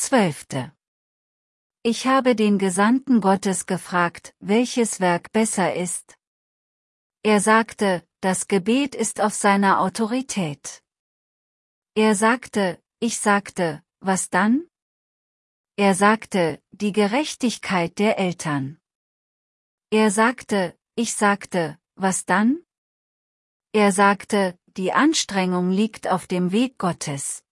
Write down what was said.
Zwölfte. Ich habe den Gesandten Gottes gefragt, welches Werk besser ist. Er sagte, das Gebet ist auf seiner Autorität. Er sagte, ich sagte, was dann? Er sagte, die Gerechtigkeit der Eltern. Er sagte, ich sagte, was dann? Er sagte, die Anstrengung liegt auf dem Weg Gottes.